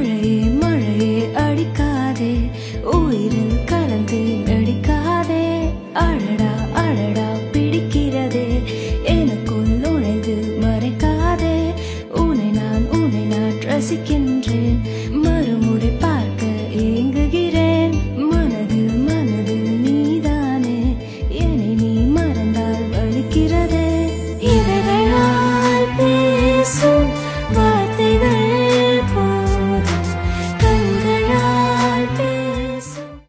மழையே மழையே அடிக்காதே. உயிரில் கலந்து நடிக்காதே. அழடா அழடா பிடிக்கிறதே. எனக்குள் நுழைந்து மறைக்காதே. உன்னை நான் உன்னை நான் ரசிக்கின்றேன்.